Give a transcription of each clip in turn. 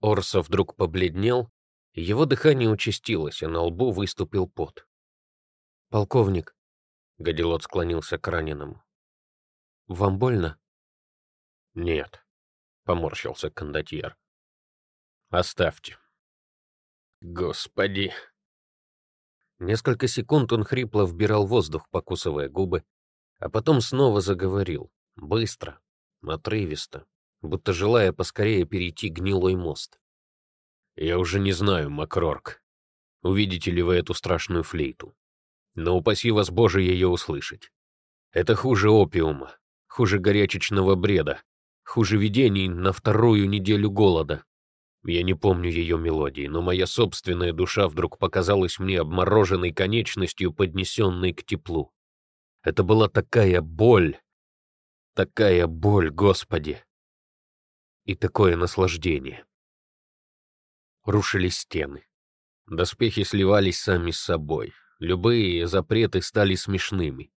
Орса вдруг побледнел, и его дыхание участилось, а на лбу выступил пот. «Полковник», — Гадилот склонился к раненому, — «вам больно?» «Нет», — поморщился кондотьер. «Оставьте». «Господи!» Несколько секунд он хрипло вбирал воздух, покусывая губы, а потом снова заговорил, быстро, отрывисто, будто желая поскорее перейти гнилой мост. «Я уже не знаю, Макрорк, увидите ли вы эту страшную флейту, но упаси вас, Боже, ее услышать. Это хуже опиума, хуже горячечного бреда, хуже видений на вторую неделю голода. Я не помню ее мелодии, но моя собственная душа вдруг показалась мне обмороженной конечностью, поднесенной к теплу. Это была такая боль, такая боль, Господи! И такое наслаждение. Рушились стены. Доспехи сливались сами с собой. Любые запреты стали смешными.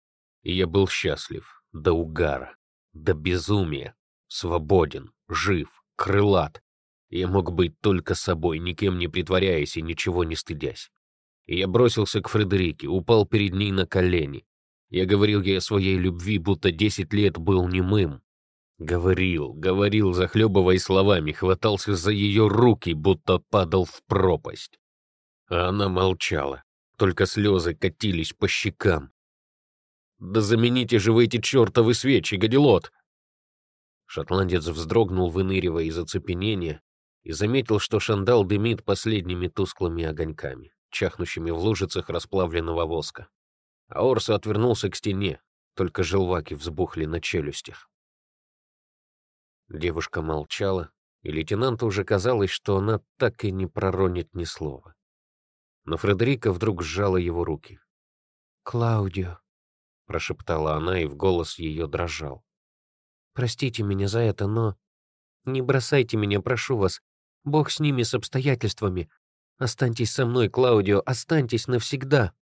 И я был счастлив до угара, до безумия, свободен, жив, крылат. Я мог быть только собой, никем не притворяясь и ничего не стыдясь. И я бросился к Фредерике, упал перед ней на колени. Я говорил ей о своей любви, будто десять лет был немым. Говорил, говорил, захлебываясь словами, хватался за ее руки, будто падал в пропасть. А она молчала, только слезы катились по щекам. «Да замените же вы эти чертовы свечи, гадилот!» Шотландец вздрогнул, выныривая из оцепенения, и заметил, что шандал дымит последними тусклыми огоньками, чахнущими в лужицах расплавленного воска. А Орса отвернулся к стене, только желваки взбухли на челюстях. Девушка молчала, и лейтенанту уже казалось, что она так и не проронит ни слова. Но Фредерика вдруг сжала его руки. «Клаудио», — прошептала она, и в голос ее дрожал. «Простите меня за это, но... Не бросайте меня, прошу вас. Бог с ними, с обстоятельствами. Останьтесь со мной, Клаудио, останьтесь навсегда.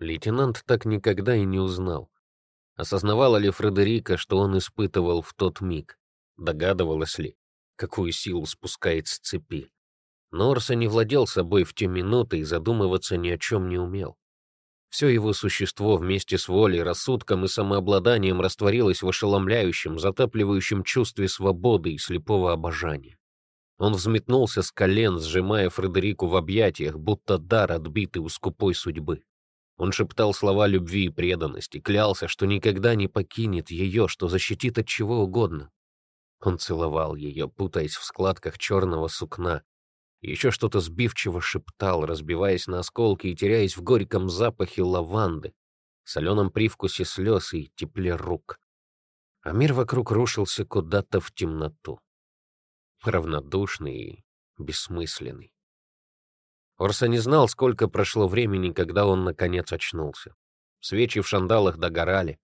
Лейтенант так никогда и не узнал. Осознавала ли Фредерика, что он испытывал в тот миг? Догадывалась ли, какую силу спускает с цепи? Норса не владел собой в те минуты и задумываться ни о чем не умел. Все его существо вместе с волей, рассудком и самообладанием растворилось в ошеломляющем, затапливающем чувстве свободы и слепого обожания. Он взметнулся с колен, сжимая Фредерику в объятиях, будто дар, отбитый у скупой судьбы. Он шептал слова любви и преданности, клялся, что никогда не покинет ее, что защитит от чего угодно. Он целовал ее, путаясь в складках черного сукна. Еще что-то сбивчиво шептал, разбиваясь на осколки и теряясь в горьком запахе лаванды, соленом привкусе слез и тепле рук. А мир вокруг рушился куда-то в темноту равнодушный и бессмысленный. Орса не знал, сколько прошло времени, когда он наконец очнулся. Свечи в шандалах догорали.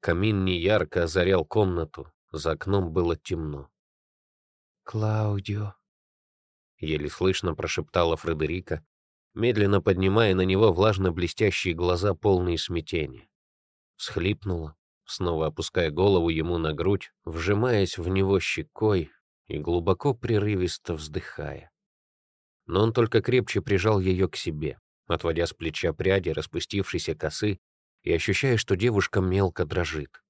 Камин неярко озарял комнату, за окном было темно. «Клаудио», — еле слышно прошептала Фредерика, медленно поднимая на него влажно-блестящие глаза, полные смятения. Схлипнула, снова опуская голову ему на грудь, вжимаясь в него щекой, и глубоко прерывисто вздыхая. Но он только крепче прижал ее к себе, отводя с плеча пряди распустившейся косы и ощущая, что девушка мелко дрожит.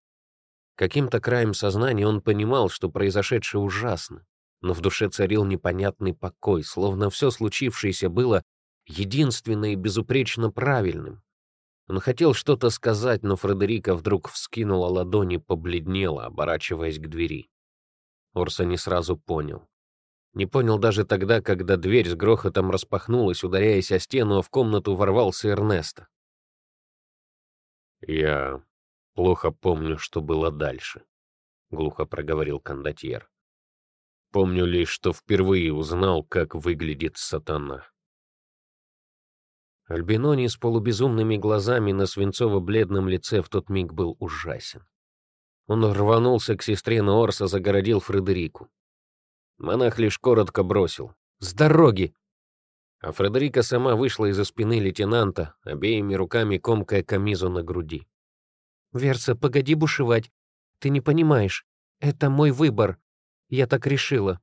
Каким-то краем сознания он понимал, что произошедшее ужасно, но в душе царил непонятный покой, словно все случившееся было единственно и безупречно правильным. Он хотел что-то сказать, но Фредерика вдруг вскинула ладони побледнела, оборачиваясь к двери. Орса не сразу понял. Не понял даже тогда, когда дверь с грохотом распахнулась, ударяясь о стену, а в комнату ворвался Эрнесто. «Я плохо помню, что было дальше», — глухо проговорил кондотьер. «Помню лишь, что впервые узнал, как выглядит сатана». Альбинони с полубезумными глазами на свинцово-бледном лице в тот миг был ужасен. Он рванулся к сестре, но Орса загородил Фредерику. Монах лишь коротко бросил. «С дороги!» А Фредерика сама вышла из-за спины лейтенанта, обеими руками комкая камизу на груди. «Верса, погоди бушевать. Ты не понимаешь. Это мой выбор. Я так решила».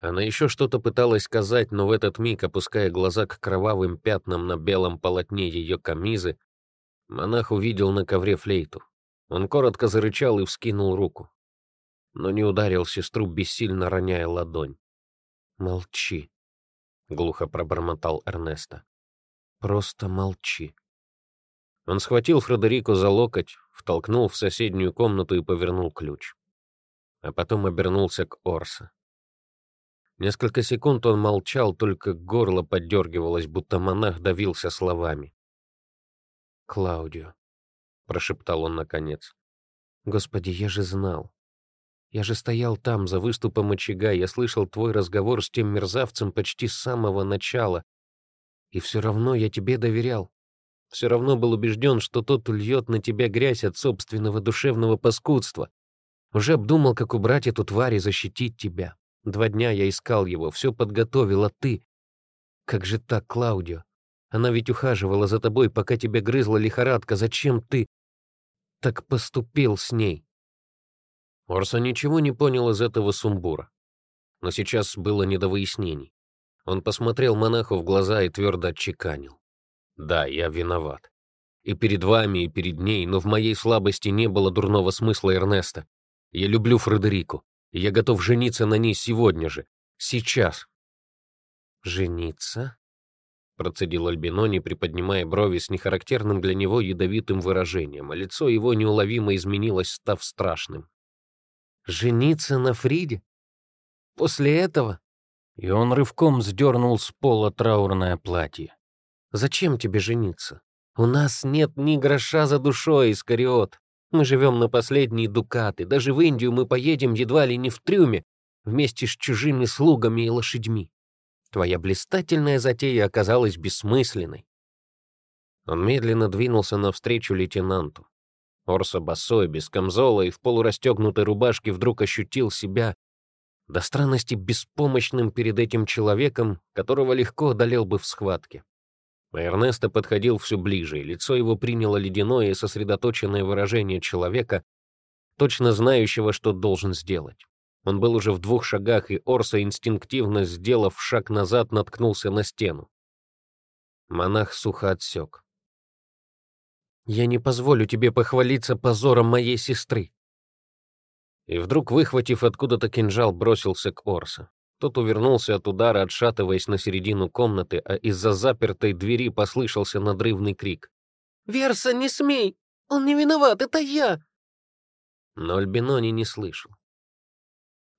Она еще что-то пыталась сказать, но в этот миг, опуская глаза к кровавым пятнам на белом полотне ее камизы, монах увидел на ковре флейту. Он коротко зарычал и вскинул руку, но не ударил сестру, бессильно роняя ладонь. «Молчи», — глухо пробормотал Эрнеста. «Просто молчи». Он схватил Фредерико за локоть, втолкнул в соседнюю комнату и повернул ключ. А потом обернулся к Орса. Несколько секунд он молчал, только горло поддергивалось, будто монах давился словами. «Клаудио», — прошептал он наконец. «Господи, я же знал. Я же стоял там, за выступом очага, я слышал твой разговор с тем мерзавцем почти с самого начала. И все равно я тебе доверял. Все равно был убежден, что тот ульет на тебя грязь от собственного душевного паскудства. Уже обдумал, как убрать эту тварь и защитить тебя. Два дня я искал его, все подготовил, а ты... Как же так, Клаудио? Она ведь ухаживала за тобой, пока тебя грызла лихорадка. Зачем ты так поступил с ней? Орса ничего не понял из этого сумбура. Но сейчас было не до выяснений. Он посмотрел монаху в глаза и твердо отчеканил. «Да, я виноват. И перед вами, и перед ней, но в моей слабости не было дурного смысла Эрнеста. Я люблю Фредерику и я готов жениться на ней сегодня же, сейчас». «Жениться?» — процедил Альбинони, приподнимая брови с нехарактерным для него ядовитым выражением, а лицо его неуловимо изменилось, став страшным. «Жениться на Фриде? После этого?» И он рывком сдернул с пола траурное платье. «Зачем тебе жениться? У нас нет ни гроша за душой, Искариот. Мы живем на последние дукаты. Даже в Индию мы поедем едва ли не в трюме, вместе с чужими слугами и лошадьми. Твоя блистательная затея оказалась бессмысленной. Он медленно двинулся навстречу лейтенанту. Орса босой, без камзола и в полурастегнутой рубашке вдруг ощутил себя до странности беспомощным перед этим человеком, которого легко одолел бы в схватке. Эрнесто подходил все ближе, лицо его приняло ледяное и сосредоточенное выражение человека, точно знающего, что должен сделать. Он был уже в двух шагах, и Орса, инстинктивно сделав шаг назад, наткнулся на стену. Монах сухо отсек. «Я не позволю тебе похвалиться позором моей сестры!» И вдруг, выхватив откуда-то кинжал, бросился к Орса. Тот увернулся от удара, отшатываясь на середину комнаты, а из-за запертой двери послышался надрывный крик. «Верса, не смей! Он не виноват, это я!» Но Альбинони не слышал.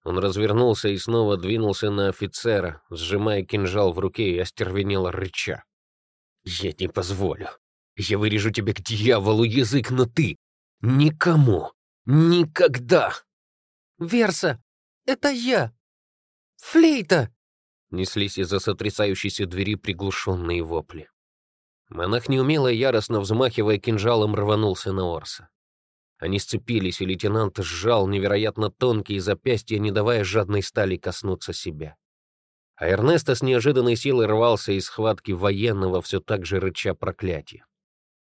Он развернулся и снова двинулся на офицера, сжимая кинжал в руке и остервенело рыча. «Я не позволю. Я вырежу тебе к дьяволу язык, но ты никому, никогда!» «Верса, это я!» Флейта!» Неслись из-за сотрясающейся двери приглушенные вопли. Монах неумело и яростно взмахивая кинжалом рванулся на Орса. Они сцепились, и лейтенант сжал невероятно тонкие запястья, не давая жадной стали коснуться себя. А Эрнесто с неожиданной силой рвался из схватки военного, все так же рыча проклятия.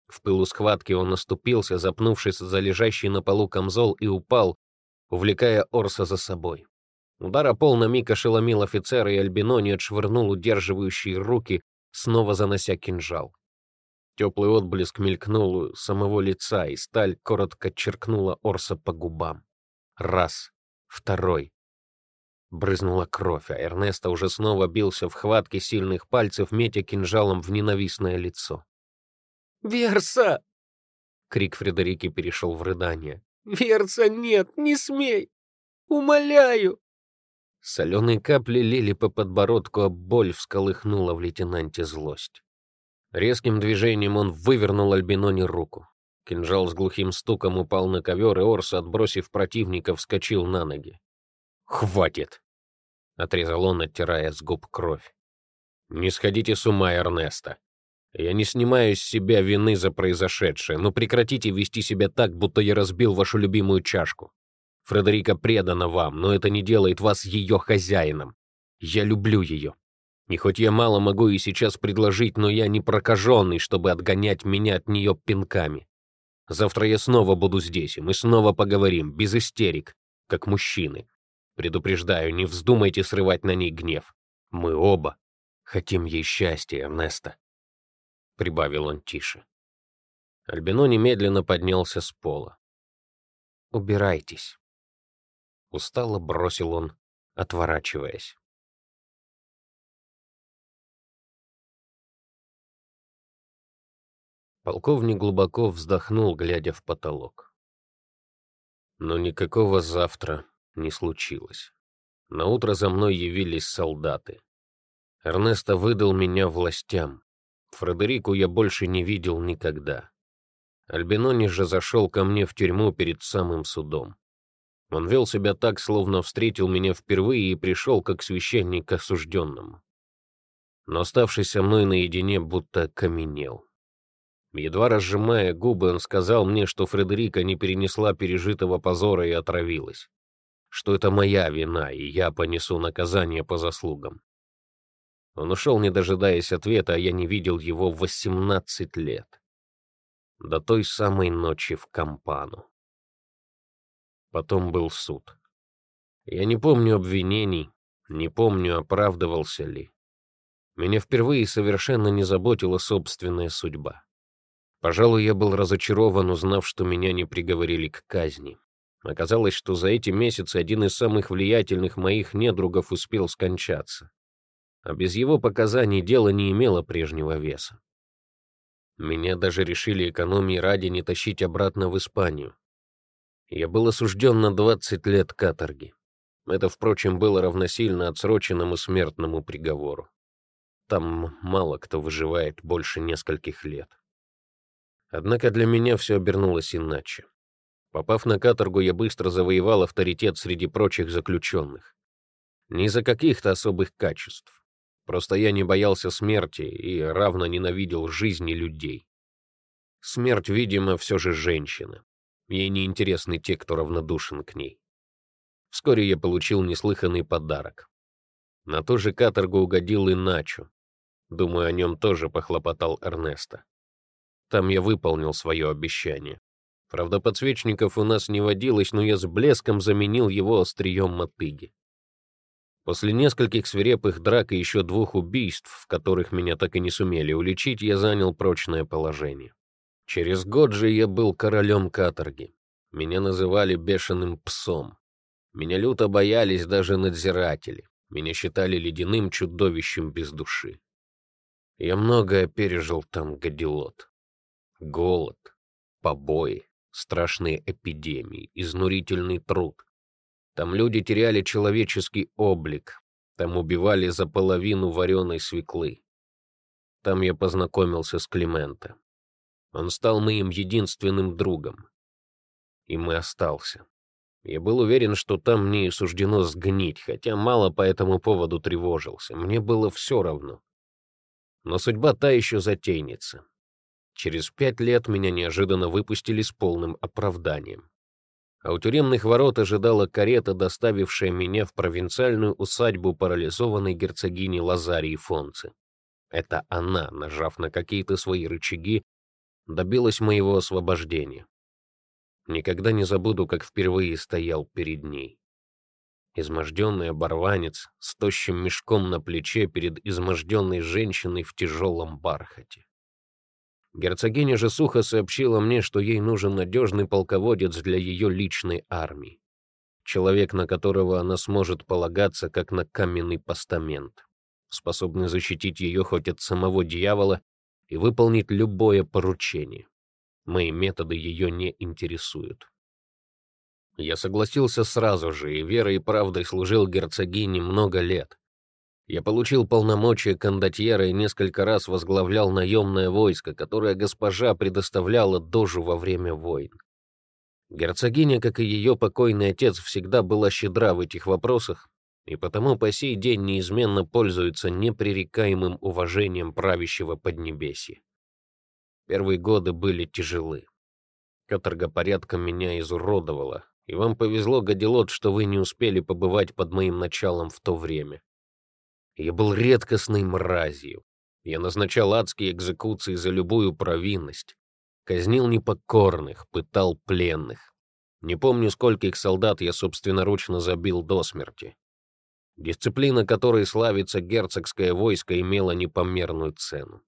В пылу схватки он наступился, запнувшись за лежащий на полу камзол, и упал, увлекая Орса за собой. Удар о пол на миг ошеломил офицера, и Альбинони отшвырнул удерживающие руки, снова занося кинжал. Теплый отблеск мелькнул у самого лица, и сталь коротко черкнула Орса по губам. Раз, второй. Брызнула кровь, а Эрнеста уже снова бился в хватке сильных пальцев, метя кинжалом в ненавистное лицо. «Верса!» Крик Фредерики перешел в рыдание. «Верса, нет, не смей! Умоляю!» Соленые капли лили по подбородку, а боль всколыхнула в лейтенанте злость. Резким движением он вывернул Альбиноне руку. Кинжал с глухим стуком упал на ковер, и Орс, отбросив противника, вскочил на ноги. «Хватит!» — отрезал он, оттирая с губ кровь. «Не сходите с ума, Эрнеста. Я не снимаю с себя вины за произошедшее, но прекратите вести себя так, будто я разбил вашу любимую чашку. Фредерика предана вам, но это не делает вас ее хозяином. Я люблю ее. И хоть я мало могу и сейчас предложить, но я не прокаженный, чтобы отгонять меня от нее пинками. Завтра я снова буду здесь, и мы снова поговорим, без истерик, как мужчины. Предупреждаю, не вздумайте срывать на ней гнев. Мы оба хотим ей счастья, Эрнеста», — прибавил он тише. Альбино немедленно поднялся с пола. «Убирайтесь», — устало бросил он, отворачиваясь. Полковник глубоко вздохнул, глядя в потолок. Но никакого завтра не случилось. На утро за мной явились солдаты. Эрнесто выдал меня властям. Фредерику я больше не видел никогда. Альбинони же зашел ко мне в тюрьму перед самым судом. Он вел себя так, словно встретил меня впервые и пришел как священник к осужденному. Но оставшись со мной наедине, будто каменел. Едва разжимая губы, он сказал мне, что Фредерика не перенесла пережитого позора и отравилась. Что это моя вина, и я понесу наказание по заслугам. Он ушел, не дожидаясь ответа, а я не видел его 18 лет. До той самой ночи в Кампану. Потом был суд. Я не помню обвинений, не помню, оправдывался ли. Меня впервые совершенно не заботила собственная судьба. Пожалуй, я был разочарован, узнав, что меня не приговорили к казни. Оказалось, что за эти месяцы один из самых влиятельных моих недругов успел скончаться. А без его показаний дело не имело прежнего веса. Меня даже решили экономии ради не тащить обратно в Испанию. Я был осужден на 20 лет каторги. Это, впрочем, было равносильно отсроченному смертному приговору. Там мало кто выживает больше нескольких лет. Однако для меня все обернулось иначе. Попав на каторгу, я быстро завоевал авторитет среди прочих заключенных. Не из-за каких-то особых качеств. Просто я не боялся смерти и равно ненавидел жизни людей. Смерть, видимо, все же женщина. Ей не интересны те, кто равнодушен к ней. Вскоре я получил неслыханный подарок. На ту же каторгу угодил и Начо. Думаю, о нем тоже похлопотал Эрнесто. Там я выполнил свое обещание. Правда, подсвечников у нас не водилось, но я с блеском заменил его острием мотыги. После нескольких свирепых драк и еще двух убийств, в которых меня так и не сумели уличить, я занял прочное положение. Через год же я был королем каторги. Меня называли бешеным псом. Меня люто боялись даже надзиратели. Меня считали ледяным чудовищем без души. Я многое пережил там, Гадилот. Голод, побои, страшные эпидемии, изнурительный труд. Там люди теряли человеческий облик, там убивали за половину вареной свеклы. Там я познакомился с Клименто. Он стал моим единственным другом. И мы остался. Я был уверен, что там мне и суждено сгнить, хотя мало по этому поводу тревожился. Мне было все равно. Но судьба та еще затейница. Через пять лет меня неожиданно выпустили с полным оправданием. А у тюремных ворот ожидала карета, доставившая меня в провинциальную усадьбу парализованной герцогини Лазарии Фонци. Это она, нажав на какие-то свои рычаги, добилась моего освобождения. Никогда не забуду, как впервые стоял перед ней. Изможденный оборванец с тощим мешком на плече перед изможденной женщиной в тяжелом бархате. Герцогиня же сухо сообщила мне, что ей нужен надежный полководец для ее личной армии. Человек, на которого она сможет полагаться, как на каменный постамент, способный защитить ее хоть от самого дьявола и выполнить любое поручение. Мои методы ее не интересуют. Я согласился сразу же, и верой и правдой служил герцогине много лет. Я получил полномочия кондотьера и несколько раз возглавлял наемное войско, которое госпожа предоставляла дожу во время войн. Герцогиня, как и ее покойный отец, всегда была щедра в этих вопросах, и потому по сей день неизменно пользуется непререкаемым уважением правящего Поднебесья. Первые годы были тяжелы. Каторга порядком меня изуродовала, и вам повезло, Гадилот, что вы не успели побывать под моим началом в то время. Я был редкостной мразью. Я назначал адские экзекуции за любую провинность. Казнил непокорных, пытал пленных. Не помню, скольких солдат я собственноручно забил до смерти. Дисциплина, которой славится герцогское войско, имела непомерную цену.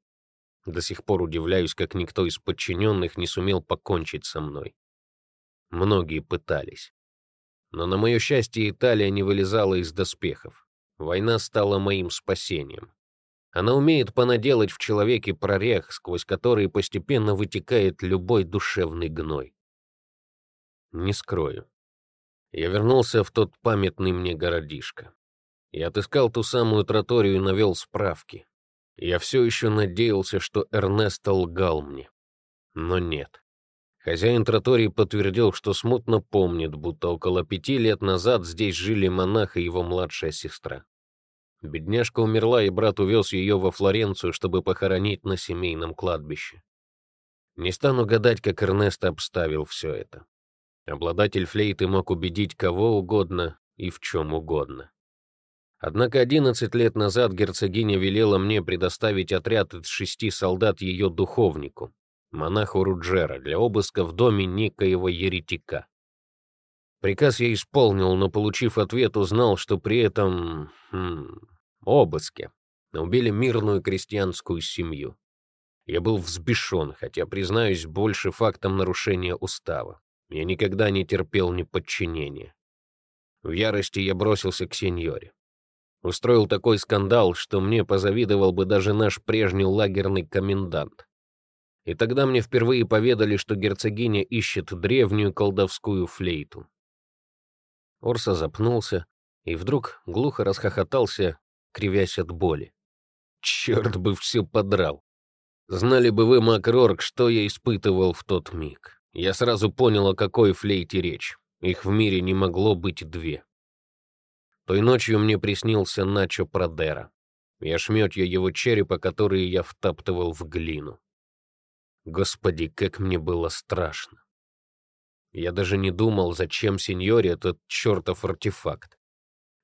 До сих пор удивляюсь, как никто из подчиненных не сумел покончить со мной. Многие пытались. Но, на мое счастье, Италия не вылезала из доспехов. Война стала моим спасением. Она умеет понаделать в человеке прорех, сквозь который постепенно вытекает любой душевный гной. Не скрою. Я вернулся в тот памятный мне городишко. Я отыскал ту самую троторию и навел справки. Я все еще надеялся, что Эрнесто лгал мне. Но нет. Хозяин тротории подтвердил, что смутно помнит, будто около пяти лет назад здесь жили монах и его младшая сестра. Бедняжка умерла, и брат увез ее во Флоренцию, чтобы похоронить на семейном кладбище. Не стану гадать, как Эрнесто обставил все это. Обладатель флейты мог убедить кого угодно и в чем угодно. Однако 11 лет назад герцогиня велела мне предоставить отряд из шести солдат ее духовнику, монаху Руджера, для обыска в доме некоего еретика. Приказ я исполнил, но, получив ответ, узнал, что при этом хм, обыске убили мирную крестьянскую семью. Я был взбешен, хотя, признаюсь, больше фактом нарушения устава. Я никогда не терпел неподчинения. В ярости я бросился к сеньоре. Устроил такой скандал, что мне позавидовал бы даже наш прежний лагерный комендант. И тогда мне впервые поведали, что герцогиня ищет древнюю колдовскую флейту. Орса запнулся и вдруг глухо расхохотался, кривясь от боли. Черт бы все подрал. Знали бы вы, Макрорк, что я испытывал в тот миг. Я сразу понял, о какой флейте речь. Их в мире не могло быть две. Той ночью мне приснился Начо Продера и ошметья его черепа, которые я втаптывал в глину. Господи, как мне было страшно. Я даже не думал, зачем сеньоре этот чертов артефакт.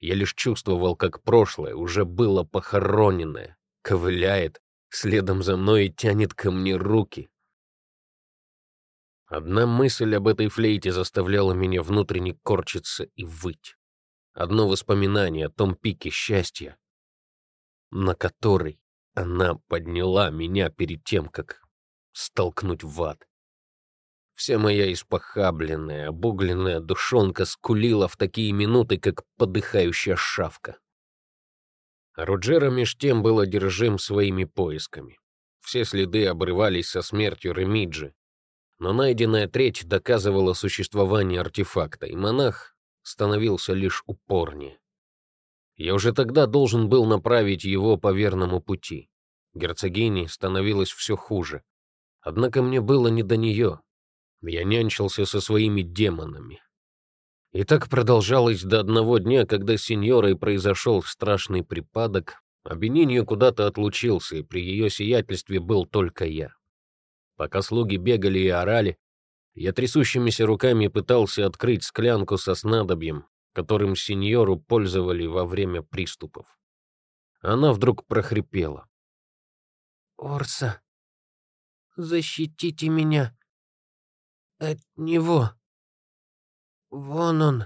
Я лишь чувствовал, как прошлое уже было похороненное, ковыляет, следом за мной и тянет ко мне руки. Одна мысль об этой флейте заставляла меня внутренне корчиться и выть. Одно воспоминание о том пике счастья, на который она подняла меня перед тем, как столкнуть в ад. Вся моя испохабленная, обугленная душонка скулила в такие минуты, как подыхающая шавка. Руджера меж тем был одержим своими поисками. Все следы обрывались со смертью Ремиджи, но найденная треть доказывала существование артефакта, и монах становился лишь упорнее. Я уже тогда должен был направить его по верному пути. Герцогине становилось все хуже. Однако мне было не до нее. Я нянчился со своими демонами. И так продолжалось до одного дня, когда с сеньорой произошел страшный припадок, Бениньо куда-то отлучился, и при ее сиятельстве был только я. Пока слуги бегали и орали, я трясущимися руками пытался открыть склянку со снадобьем, которым сеньору пользовали во время приступов. Она вдруг прохрипела. «Орса, защитите меня от него. Вон он,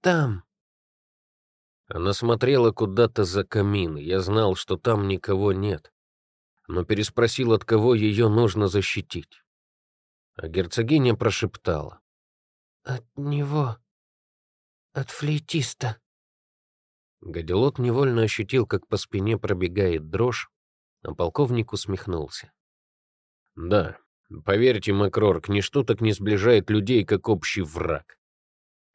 там». Она смотрела куда-то за камин, я знал, что там никого нет, но переспросил, от кого ее нужно защитить. А герцогиня прошептала. «От него. От флейтиста». Гадилот невольно ощутил, как по спине пробегает дрожь, а полковник усмехнулся. «Да, поверьте, Макрорк, ничто так не сближает людей, как общий враг.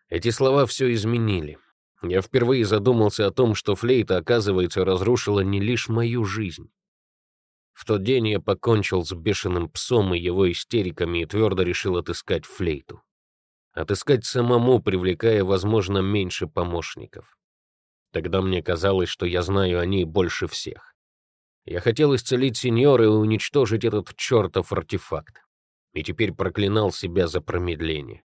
Эти слова все изменили. Я впервые задумался о том, что флейта, оказывается, разрушила не лишь мою жизнь, в тот день я покончил с бешеным псом и его истериками и твердо решил отыскать флейту. Отыскать самому, привлекая, возможно, меньше помощников. Тогда мне казалось, что я знаю о ней больше всех. Я хотел исцелить сеньора и уничтожить этот чертов артефакт. И теперь проклинал себя за промедление.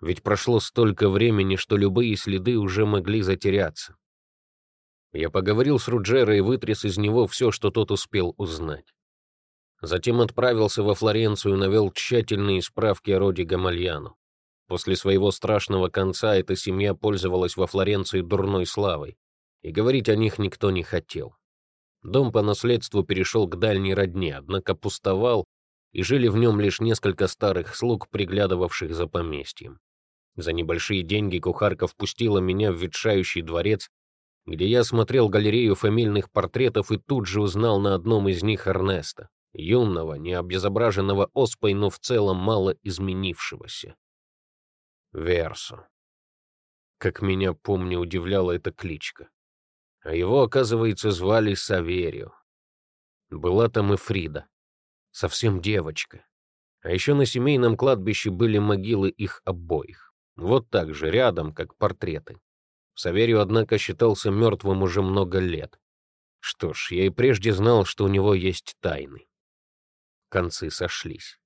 Ведь прошло столько времени, что любые следы уже могли затеряться. Я поговорил с Руджеро и вытряс из него все, что тот успел узнать. Затем отправился во Флоренцию и навел тщательные справки о роде Гамальяну. После своего страшного конца эта семья пользовалась во Флоренции дурной славой, и говорить о них никто не хотел. Дом по наследству перешел к дальней родне, однако пустовал, и жили в нем лишь несколько старых слуг, приглядывавших за поместьем. За небольшие деньги кухарка впустила меня в ветшающий дворец, где я смотрел галерею фамильных портретов и тут же узнал на одном из них Эрнеста, юного, не обезображенного оспой, но в целом мало изменившегося. Версо. Как меня, помню, удивляла эта кличка. А его, оказывается, звали Саверио. Была там и Фрида. Совсем девочка. А еще на семейном кладбище были могилы их обоих. Вот так же, рядом, как портреты. Саверио, однако, считался мертвым уже много лет. Что ж, я и прежде знал, что у него есть тайны. Концы сошлись.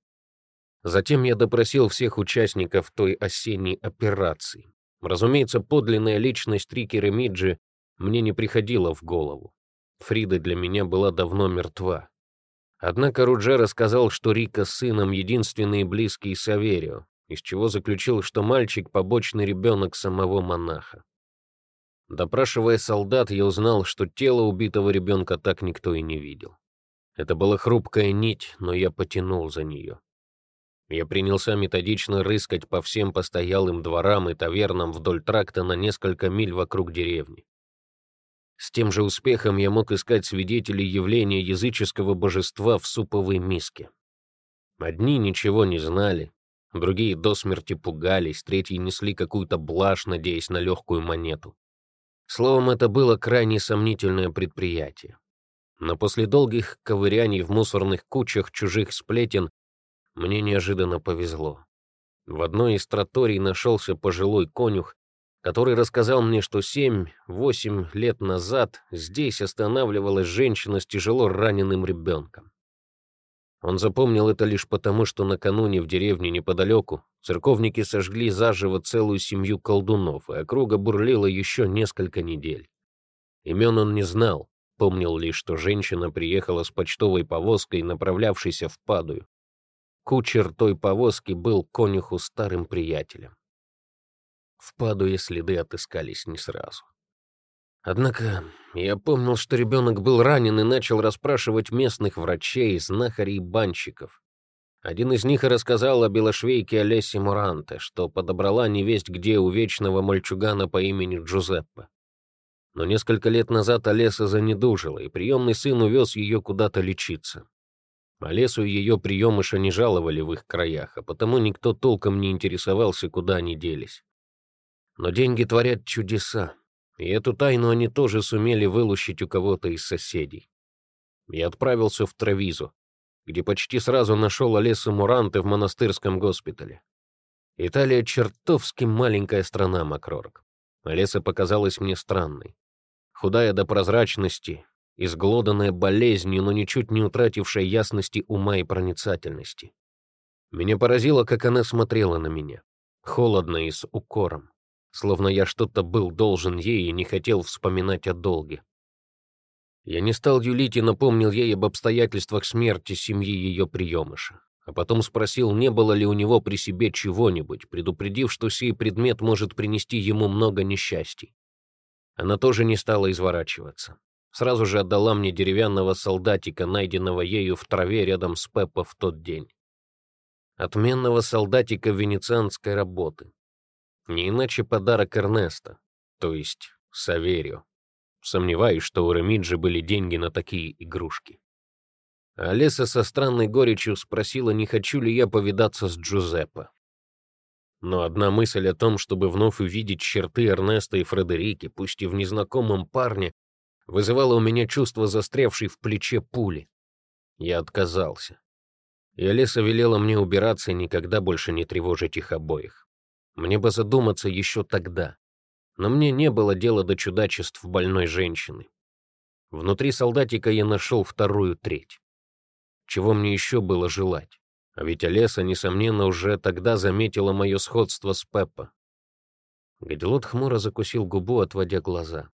Затем я допросил всех участников той осенней операции. Разумеется, подлинная личность Рики Ремиджи мне не приходила в голову. Фрида для меня была давно мертва. Однако Руджера сказал, что Рика с сыном единственные близкие Саверио, из чего заключил, что мальчик — побочный ребенок самого монаха. Допрашивая солдат, я узнал, что тело убитого ребенка так никто и не видел. Это была хрупкая нить, но я потянул за нее. Я принялся методично рыскать по всем постоялым дворам и тавернам вдоль тракта на несколько миль вокруг деревни. С тем же успехом я мог искать свидетелей явления языческого божества в суповой миске. Одни ничего не знали, другие до смерти пугались, третьи несли какую-то блажь, надеясь на легкую монету. Словом, это было крайне сомнительное предприятие. Но после долгих ковыряний в мусорных кучах чужих сплетен мне неожиданно повезло. В одной из троторий нашелся пожилой конюх, который рассказал мне, что семь-восемь лет назад здесь останавливалась женщина с тяжело раненым ребенком. Он запомнил это лишь потому, что накануне в деревне неподалеку церковники сожгли заживо целую семью колдунов, и округа бурлила еще несколько недель. Имен он не знал, помнил лишь, что женщина приехала с почтовой повозкой, направлявшейся в Падую. Кучер той повозки был конюху старым приятелем. В Падуе следы отыскались не сразу. Однако я помнил, что ребенок был ранен и начал расспрашивать местных врачей, знахарей и банщиков. Один из них рассказал о белошвейке Олесе Муранте, что подобрала невесть где у вечного мальчугана по имени Джузеппе. Но несколько лет назад Олеса занедужила, и приемный сын увез ее куда-то лечиться. А лесу ее приемыша не жаловали в их краях, а потому никто толком не интересовался, куда они делись. Но деньги творят чудеса, и эту тайну они тоже сумели вылущить у кого-то из соседей. Я отправился в Травизу, где почти сразу нашел Олесу Муранте в монастырском госпитале. Италия чертовски маленькая страна, Макророк. Олеса показалась мне странной. Худая до прозрачности, изглоданная болезнью, но ничуть не утратившая ясности ума и проницательности. Меня поразило, как она смотрела на меня. Холодно и с укором. Словно я что-то был должен ей и не хотел вспоминать о долге. Я не стал юлить и напомнил ей об обстоятельствах смерти семьи ее приемыша. А потом спросил, не было ли у него при себе чего-нибудь, предупредив, что сей предмет может принести ему много несчастий. Она тоже не стала изворачиваться сразу же отдала мне деревянного солдатика, найденного ею в траве рядом с Пеппо в тот день. Отменного солдатика венецианской работы. Не иначе подарок Эрнеста, то есть Саверио. Сомневаюсь, что у Ремиджи были деньги на такие игрушки. Олеса со странной горечью спросила, не хочу ли я повидаться с Джузеппе. Но одна мысль о том, чтобы вновь увидеть черты Эрнеста и Фредерики, пусть и в незнакомом парне, вызывало у меня чувство застрявшей в плече пули. Я отказался. И Алиса велела мне убираться и никогда больше не тревожить их обоих. Мне бы задуматься еще тогда. Но мне не было дела до чудачеств больной женщины. Внутри солдатика я нашел вторую треть. Чего мне еще было желать? А ведь Олеса, несомненно, уже тогда заметила мое сходство с Пеппа. Гадилот хмуро закусил губу, отводя глаза.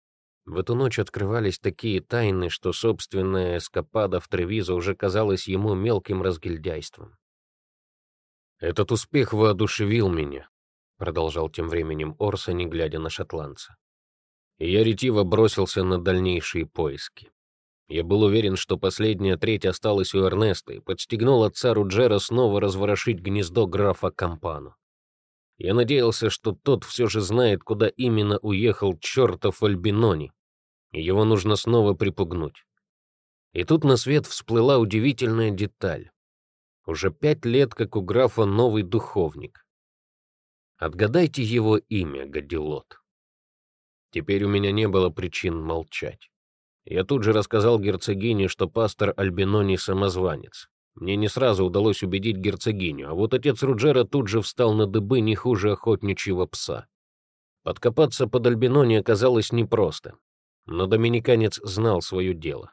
В эту ночь открывались такие тайны, что собственная эскапада в Тревизо уже казалась ему мелким разгильдяйством. Этот успех воодушевил меня. Продолжал тем временем Орса, не глядя на шотландца. И я ретиво бросился на дальнейшие поиски. Я был уверен, что последняя треть осталась у Эрнеста и подстегнул отца Руджера снова разворошить гнездо графа Кампану. Я надеялся, что тот все же знает, куда именно уехал чертов Альбинони, и его нужно снова припугнуть. И тут на свет всплыла удивительная деталь. Уже пять лет, как у графа новый духовник. Отгадайте его имя, Гадилот. Теперь у меня не было причин молчать. Я тут же рассказал герцогине, что пастор Альбинони самозванец. Мне не сразу удалось убедить герцогиню, а вот отец Руджера тут же встал на дыбы не хуже охотничьего пса. Подкопаться под Альбинони оказалось непросто, но доминиканец знал свое дело.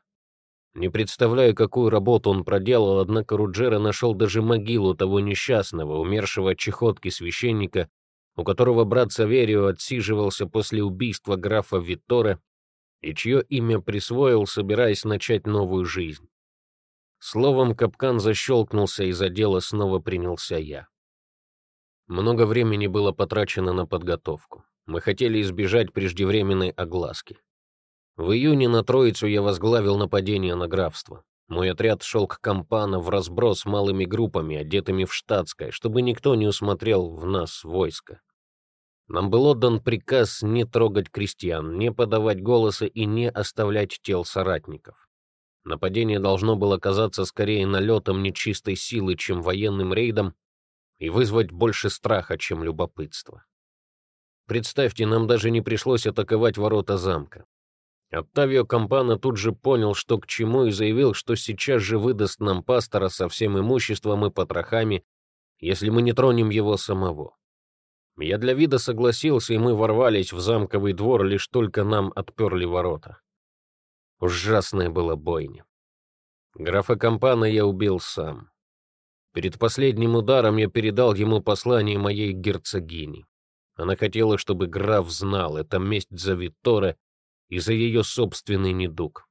Не представляю, какую работу он проделал, однако Руджера нашел даже могилу того несчастного, умершего от чехотки священника, у которого брат Саверио отсиживался после убийства графа Виттора и чье имя присвоил, собираясь начать новую жизнь. Словом, капкан защелкнулся, и за дело снова принялся я. Много времени было потрачено на подготовку. Мы хотели избежать преждевременной огласки. В июне на Троицу я возглавил нападение на графство. Мой отряд шел к Кампана в разброс малыми группами, одетыми в штатское, чтобы никто не усмотрел в нас войско. Нам был отдан приказ не трогать крестьян, не подавать голоса и не оставлять тел соратников. Нападение должно было казаться скорее налетом нечистой силы, чем военным рейдом, и вызвать больше страха, чем любопытство. Представьте, нам даже не пришлось атаковать ворота замка. Оттавио Кампана тут же понял, что к чему, и заявил, что сейчас же выдаст нам пастора со всем имуществом и потрохами, если мы не тронем его самого. Я для вида согласился, и мы ворвались в замковый двор, лишь только нам отперли ворота. Ужасная была бойня. Графа Кампана я убил сам. Перед последним ударом я передал ему послание моей герцогини. Она хотела, чтобы граф знал, это месть за Виттора и за ее собственный недуг.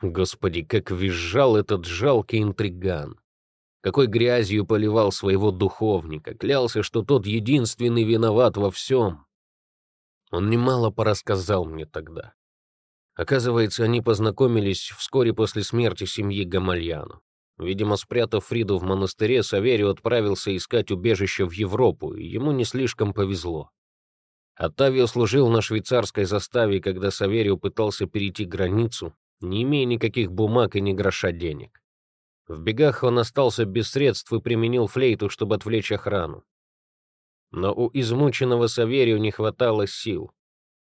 Господи, как визжал этот жалкий интриган какой грязью поливал своего духовника, клялся, что тот единственный виноват во всем. Он немало порассказал мне тогда. Оказывается, они познакомились вскоре после смерти семьи Гамальяну. Видимо, спрятав Фриду в монастыре, Саверио отправился искать убежище в Европу, и ему не слишком повезло. Оттавио служил на швейцарской заставе, когда Саверио пытался перейти границу, не имея никаких бумаг и ни гроша денег. В бегах он остался без средств и применил флейту, чтобы отвлечь охрану. Но у измученного Саверию не хватало сил,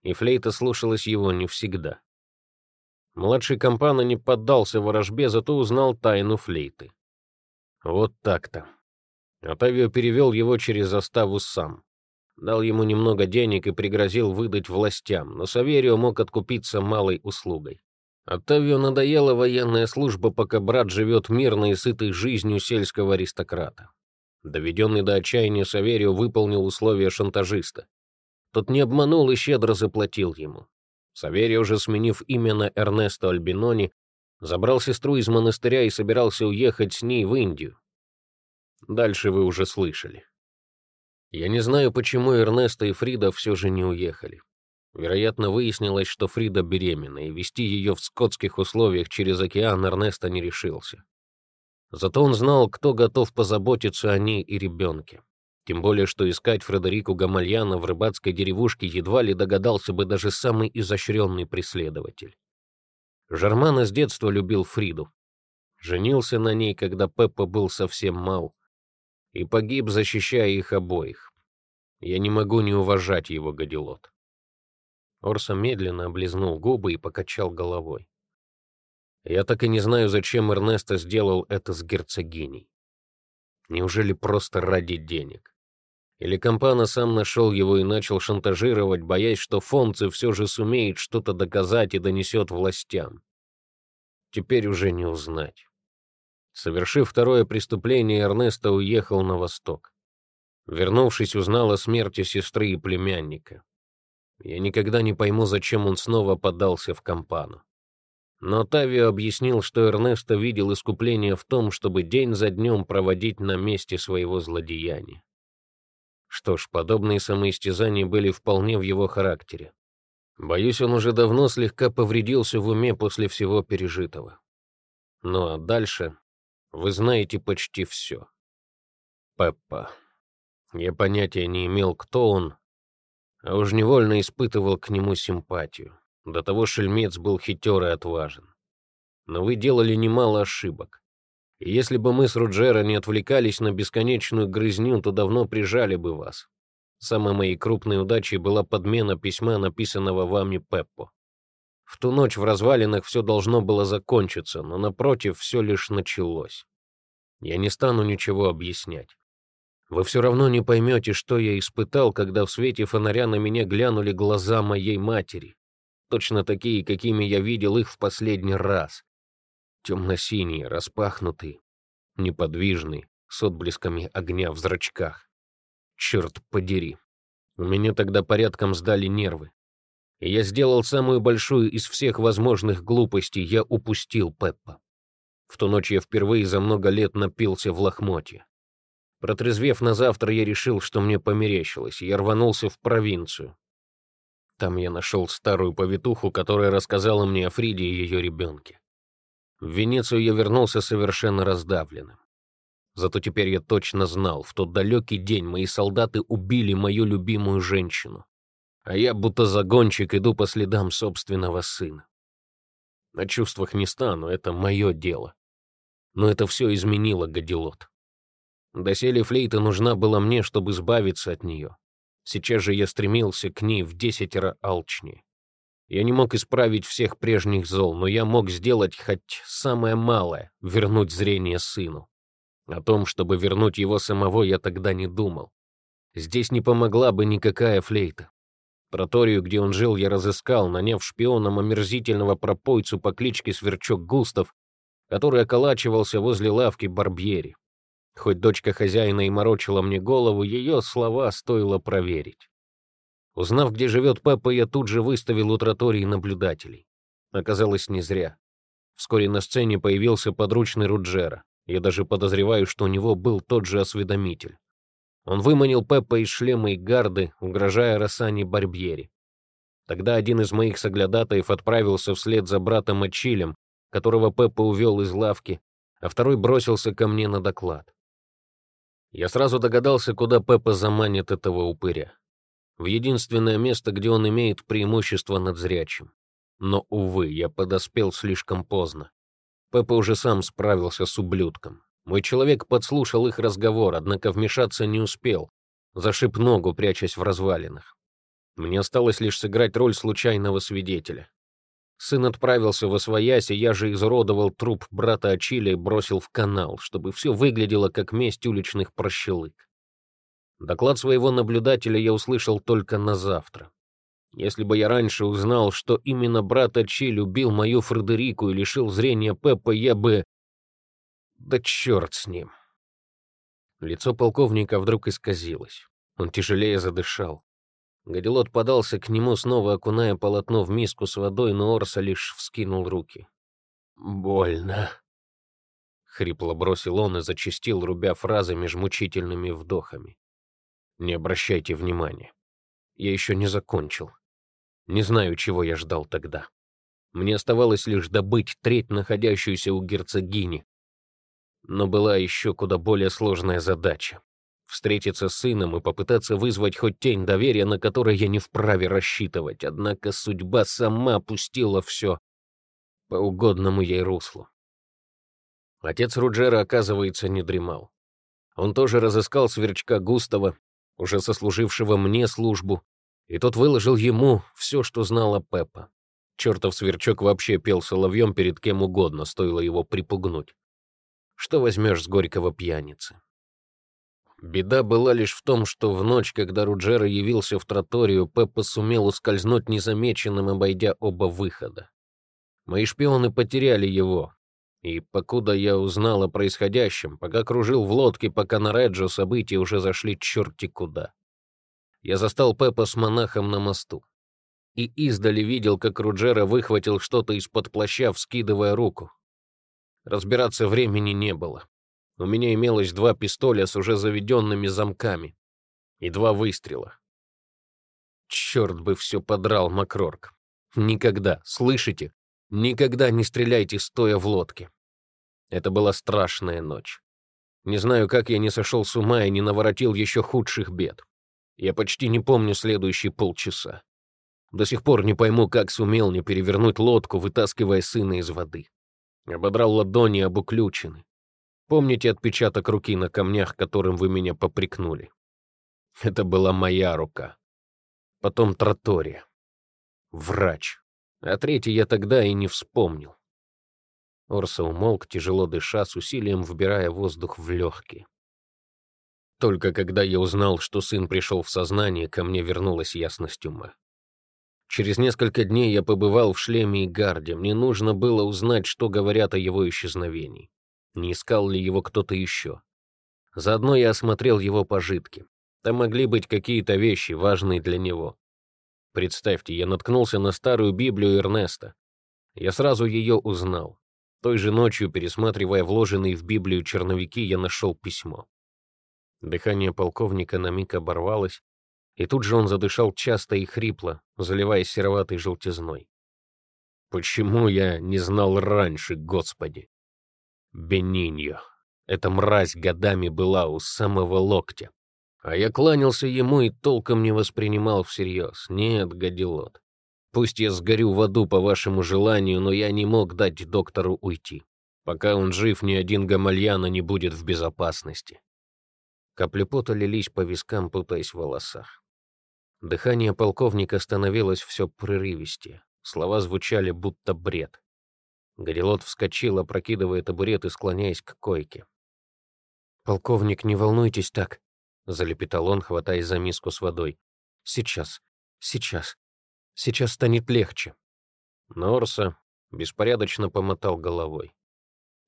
и флейта слушалась его не всегда. Младший компана не поддался ворожбе, зато узнал тайну флейты. Вот так-то. Отавио перевел его через заставу сам. Дал ему немного денег и пригрозил выдать властям, но Саверио мог откупиться малой услугой. Оттавио надоела военная служба, пока брат живет мирной и сытой жизнью сельского аристократа. Доведенный до отчаяния Саверио выполнил условия шантажиста. Тот не обманул и щедро заплатил ему. Саверио, уже сменив имя на Эрнесто Альбинони, забрал сестру из монастыря и собирался уехать с ней в Индию. Дальше вы уже слышали. Я не знаю, почему Эрнесто и Фрида все же не уехали. Вероятно, выяснилось, что Фрида беременна, и вести ее в скотских условиях через океан Эрнеста не решился. Зато он знал, кто готов позаботиться о ней и ребенке. Тем более, что искать Фредерику Гамальяна в рыбацкой деревушке едва ли догадался бы даже самый изощренный преследователь. Жармана с детства любил Фриду. Женился на ней, когда Пеппа был совсем мал, и погиб, защищая их обоих. Я не могу не уважать его, Гадилот. Орса медленно облизнул губы и покачал головой. Я так и не знаю, зачем Эрнесто сделал это с герцогиней. Неужели просто ради денег? Или Кампана сам нашел его и начал шантажировать, боясь, что Фонци все же сумеет что-то доказать и донесет властям? Теперь уже не узнать. Совершив второе преступление, Эрнесто уехал на восток. Вернувшись, узнал о смерти сестры и племянника. Я никогда не пойму, зачем он снова подался в Кампану. Но Тавио объяснил, что Эрнесто видел искупление в том, чтобы день за днем проводить на месте своего злодеяния. Что ж, подобные самоистязания были вполне в его характере. Боюсь, он уже давно слегка повредился в уме после всего пережитого. Ну а дальше вы знаете почти все. Пеппа. Я понятия не имел, кто он, а уж невольно испытывал к нему симпатию. До того шельмец был хитер и отважен. Но вы делали немало ошибок. И если бы мы с Руджера не отвлекались на бесконечную грызню, то давно прижали бы вас. Самой моей крупной удачей была подмена письма, написанного вами Пеппо. В ту ночь в развалинах все должно было закончиться, но напротив все лишь началось. Я не стану ничего объяснять. Вы все равно не поймете, что я испытал, когда в свете фонаря на меня глянули глаза моей матери. Точно такие, какими я видел их в последний раз. Темно-синие, распахнутые, неподвижные, с отблесками огня в зрачках. Черт подери. У меня тогда порядком сдали нервы. И я сделал самую большую из всех возможных глупостей. Я упустил Пеппа. В ту ночь я впервые за много лет напился в лохмотье. Протрезвев на завтра, я решил, что мне померещилось, и я рванулся в провинцию. Там я нашел старую повитуху, которая рассказала мне о Фриде и ее ребенке. В Венецию я вернулся совершенно раздавленным. Зато теперь я точно знал, в тот далекий день мои солдаты убили мою любимую женщину, а я будто загонщик иду по следам собственного сына. На чувствах не стану, это мое дело. Но это все изменило Гадилот. Доселе флейта нужна была мне, чтобы избавиться от нее. Сейчас же я стремился к ней в десятеро алчнее. Я не мог исправить всех прежних зол, но я мог сделать хоть самое малое — вернуть зрение сыну. О том, чтобы вернуть его самого, я тогда не думал. Здесь не помогла бы никакая флейта. Проторию, где он жил, я разыскал, наняв шпионом омерзительного пропойцу по кличке Сверчок Густав, который околачивался возле лавки Барбьери. Хоть дочка хозяина и морочила мне голову, ее слова стоило проверить. Узнав, где живет папа, я тут же выставил у тротории наблюдателей. Оказалось, не зря. Вскоре на сцене появился подручный Руджера. Я даже подозреваю, что у него был тот же осведомитель. Он выманил Пеппа из шлема и гарды, угрожая Рассане Барбьери. Тогда один из моих соглядатаев отправился вслед за братом Ачилем, которого Пеппа увел из лавки, а второй бросился ко мне на доклад. Я сразу догадался, куда Пеппа заманит этого упыря. В единственное место, где он имеет преимущество над зрячим. Но, увы, я подоспел слишком поздно. Пеппа уже сам справился с ублюдком. Мой человек подслушал их разговор, однако вмешаться не успел, зашиб ногу, прячась в развалинах. Мне осталось лишь сыграть роль случайного свидетеля. Сын отправился во своясь, и я же изуродовал труп брата Ачиля и бросил в канал, чтобы все выглядело как месть уличных прощелык. Доклад своего наблюдателя я услышал только на завтра. Если бы я раньше узнал, что именно брат Ачи любил мою Фредерику и лишил зрения Пеппа, я бы... Да черт с ним. Лицо полковника вдруг исказилось. Он тяжелее задышал. Гадилот подался к нему, снова окуная полотно в миску с водой, но Орса лишь вскинул руки. «Больно», — хрипло бросил он и зачастил, рубя фразы меж вдохами. «Не обращайте внимания. Я еще не закончил. Не знаю, чего я ждал тогда. Мне оставалось лишь добыть треть, находящуюся у герцогини. Но была еще куда более сложная задача встретиться с сыном и попытаться вызвать хоть тень доверия, на которое я не вправе рассчитывать. Однако судьба сама пустила все по угодному ей руслу. Отец Руджера, оказывается, не дремал. Он тоже разыскал сверчка Густава, уже сослужившего мне службу, и тот выложил ему все, что знала Пеппа. Чертов сверчок вообще пел соловьем перед кем угодно, стоило его припугнуть. Что возьмешь с горького пьяницы? Беда была лишь в том, что в ночь, когда Руджера явился в троторию, Пеппа сумел ускользнуть незамеченным, обойдя оба выхода. Мои шпионы потеряли его, и покуда я узнал о происходящем, пока кружил в лодке пока на Канареджо, события уже зашли черти куда. Я застал Пеппа с монахом на мосту. И издали видел, как Руджера выхватил что-то из-под плаща, вскидывая руку. Разбираться времени не было. У меня имелось два пистоля с уже заведенными замками. и два выстрела. Черт бы все подрал, Макрорк. Никогда, слышите? Никогда не стреляйте, стоя в лодке. Это была страшная ночь. Не знаю, как я не сошел с ума и не наворотил еще худших бед. Я почти не помню следующие полчаса. До сих пор не пойму, как сумел не перевернуть лодку, вытаскивая сына из воды. Ободрал ладони об уключины. Помните отпечаток руки на камнях, которым вы меня попрекнули? Это была моя рука. Потом тротория. Врач. А третий я тогда и не вспомнил. Орса умолк, тяжело дыша, с усилием вбирая воздух в легкие. Только когда я узнал, что сын пришел в сознание, ко мне вернулась ясность ума. Через несколько дней я побывал в шлеме и гарде. Мне нужно было узнать, что говорят о его исчезновении. Не искал ли его кто-то еще. Заодно я осмотрел его пожитки. Там могли быть какие-то вещи, важные для него. Представьте, я наткнулся на старую Библию Эрнеста. Я сразу ее узнал. Той же ночью, пересматривая вложенные в Библию черновики, я нашел письмо. Дыхание полковника на миг оборвалось, и тут же он задышал часто и хрипло, заливаясь сероватой желтизной. «Почему я не знал раньше, Господи?» «Бениньо, эта мразь годами была у самого локтя. А я кланялся ему и толком не воспринимал всерьез. Нет, гадилот. Пусть я сгорю в аду по вашему желанию, но я не мог дать доктору уйти. Пока он жив, ни один гамальяна не будет в безопасности. Капли пота лились по вискам, путаясь в волосах. Дыхание полковника становилось все прерывистее. Слова звучали будто бред. Горелот вскочил, опрокидывая табурет и склоняясь к койке. «Полковник, не волнуйтесь так», — залепетал он, хватаясь за миску с водой. «Сейчас, сейчас. Сейчас станет легче. Норса беспорядочно помотал головой.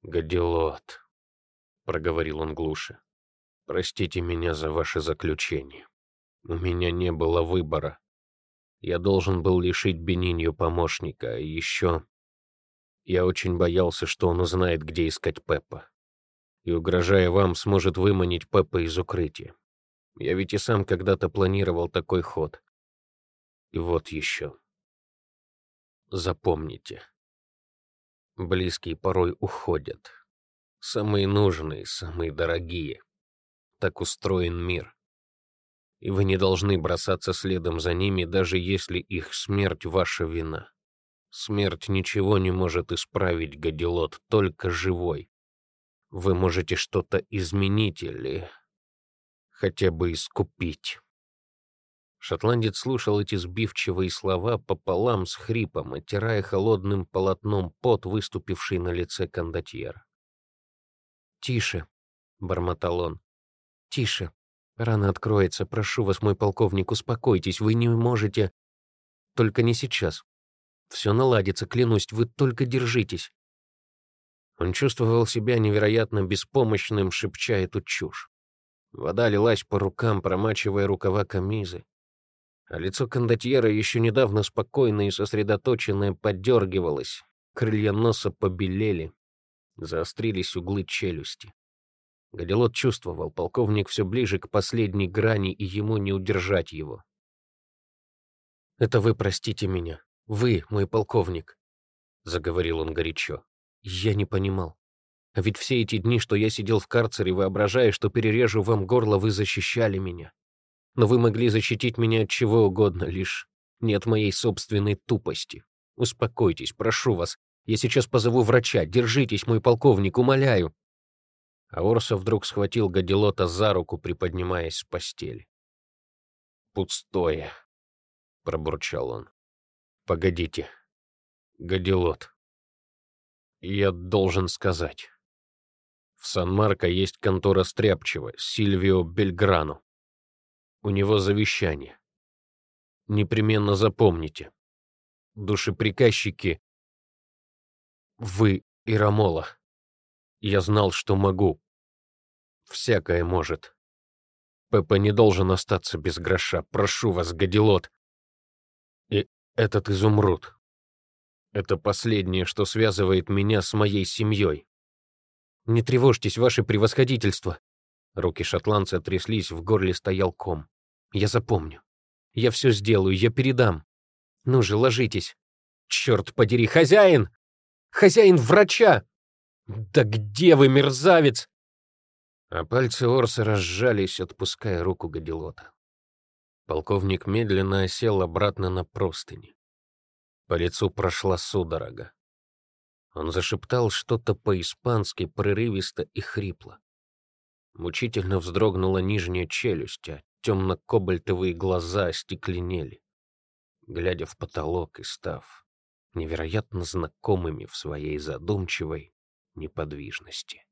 «Гадилот», — проговорил он глуше, — «простите меня за ваше заключение. У меня не было выбора. Я должен был лишить Бенинью помощника, и еще... Я очень боялся, что он узнает, где искать Пеппа. И, угрожая вам, сможет выманить Пеппа из укрытия. Я ведь и сам когда-то планировал такой ход. И вот еще. Запомните. Близкие порой уходят. Самые нужные, самые дорогие. Так устроен мир. И вы не должны бросаться следом за ними, даже если их смерть ваша вина. Смерть ничего не может исправить, гадилот, только живой. Вы можете что-то изменить или хотя бы искупить. Шотландец слушал эти сбивчивые слова пополам с хрипом, оттирая холодным полотном пот, выступивший на лице кондотьера. «Тише», — бормотал он, — «тише. Рана откроется. Прошу вас, мой полковник, успокойтесь. Вы не можете... Только не сейчас. Все наладится, клянусь, вы только держитесь». Он чувствовал себя невероятно беспомощным, шепча эту чушь. Вода лилась по рукам, промачивая рукава камизы а лицо кондотьера, еще недавно спокойное и сосредоточенное, подергивалось, крылья носа побелели, заострились углы челюсти. Гадилот чувствовал, полковник все ближе к последней грани, и ему не удержать его. «Это вы простите меня. Вы, мой полковник», — заговорил он горячо. «Я не понимал. А ведь все эти дни, что я сидел в карцере, воображая, что перережу вам горло, вы защищали меня но вы могли защитить меня от чего угодно, лишь не от моей собственной тупости. Успокойтесь, прошу вас. Я сейчас позову врача. Держитесь, мой полковник, умоляю. Аорса вдруг схватил Гадилота за руку, приподнимаясь с постели. «Пустое», — пробурчал он. «Погодите, Гадилот. Я должен сказать. В Сан-Марко есть контора Стряпчева, Сильвио Бельграно. У него завещание. Непременно запомните. Душеприказчики — вы и. Я знал, что могу. Всякое может. Пеппа не должен остаться без гроша. Прошу вас, гадилот. И этот изумруд. Это последнее, что связывает меня с моей семьей. Не тревожьтесь, ваше превосходительство. Руки шотландца тряслись, в горле стоял ком. Я запомню. Я все сделаю, я передам. Ну же, ложитесь. Черт подери, хозяин! Хозяин врача! Да где вы, мерзавец? А пальцы Орса разжались, отпуская руку Гадилота. Полковник медленно осел обратно на простыни. По лицу прошла судорога. Он зашептал что-то по-испански, прерывисто и хрипло. Мучительно вздрогнула нижняя челюсть, а темно-кобальтовые глаза остекленели, глядя в потолок и став невероятно знакомыми в своей задумчивой неподвижности.